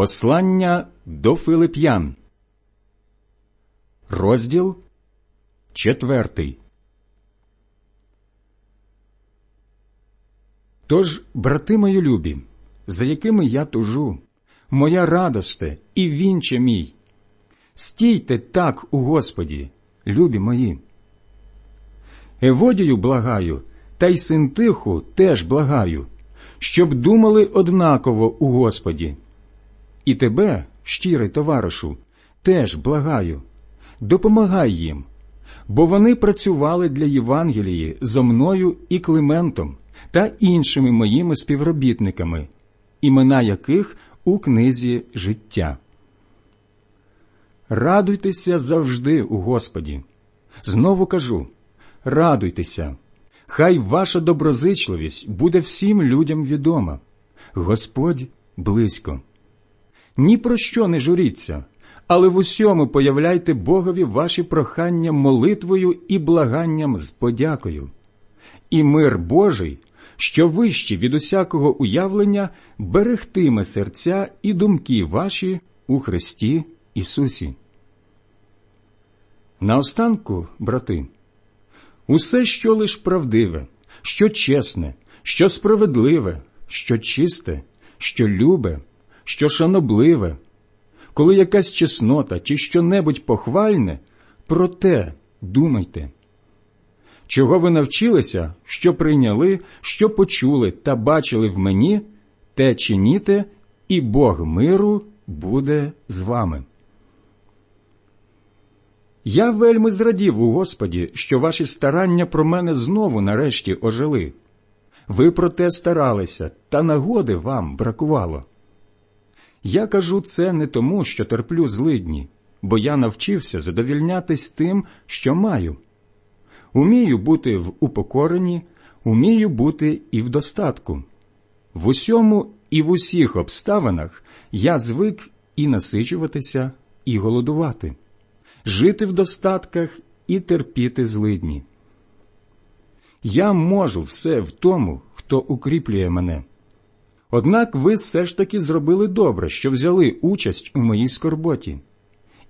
Послання до Филип'ян, розділ четвертий. Тож, брати мої любі, за якими я тужу, моя радосте і вінче мій, стійте так у Господі, любі мої. Еводію благаю, та й синтиху теж благаю, щоб думали однаково у Господі. І тебе, щирий товаришу, теж благаю, допомагай їм, бо вони працювали для Євангелії зо мною і Климентом та іншими моїми співробітниками, імена яких у книзі життя. Радуйтеся завжди у Господі. Знову кажу радуйтеся, хай ваша доброзичливість буде всім людям відома. Господь близько. Ні про що не журіться, але в усьому появляйте Богові ваші прохання молитвою і благанням з подякою. І мир Божий, що вищий від усякого уявлення, берегтиме серця і думки ваші у Христі Ісусі. Наостанку, брати, усе, що лиш правдиве, що чесне, що справедливе, що чисте, що любе, що шанобливе, коли якась чеснота чи що-небудь похвальне, про те думайте. Чого ви навчилися, що прийняли, що почули та бачили в мені, те чиніте, і Бог миру буде з вами. Я вельми зрадів у Господі, що ваші старання про мене знову нарешті ожили. Ви про те старалися, та нагоди вам бракувало. Я кажу це не тому, що терплю злидні, бо я навчився задовільнятись тим, що маю. Умію бути в упокоренні, умію бути і в достатку. В усьому і в усіх обставинах я звик і насичуватися, і голодувати, жити в достатках і терпіти злидні. Я можу все в тому, хто укріплює мене. Однак ви все ж таки зробили добре, що взяли участь у моїй скорботі.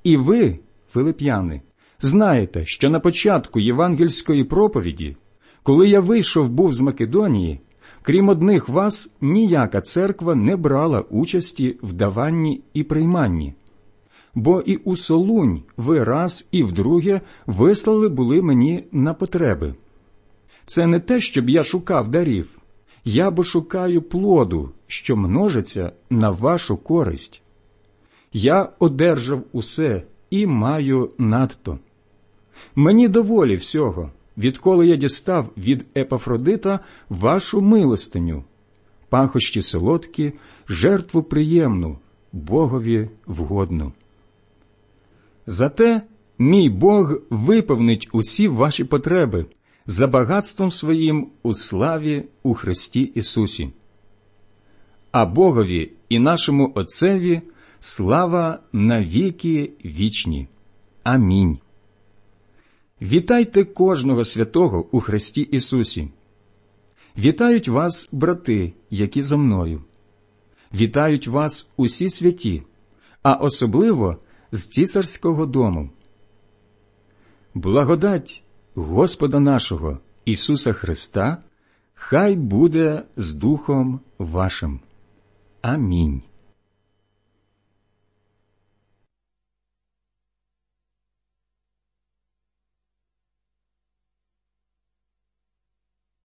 І ви, филип'яни, знаєте, що на початку євангельської проповіді, коли я вийшов був з Македонії, крім одних вас, ніяка церква не брала участі в даванні і прийманні. Бо і у Солунь ви раз і вдруге вислали були мені на потреби. Це не те, щоб я шукав дарів я бо шукаю плоду, що множиться на вашу користь. Я одержав усе і маю надто. Мені доволі всього, відколи я дістав від Епафродита вашу милостиню, пахощі солодкі, жертву приємну, Богові вгодну. Зате мій Бог виповнить усі ваші потреби за багатством своїм у славі у Христі Ісусі. А Богові і нашому Отцеві слава навіки вічні. Амінь. Вітайте кожного святого у Христі Ісусі. Вітають вас, брати, які зо мною. Вітають вас усі святі, а особливо з цісарського дому. Благодать Господа нашого Ісуса Христа, хай буде з Духом вашим. Амінь.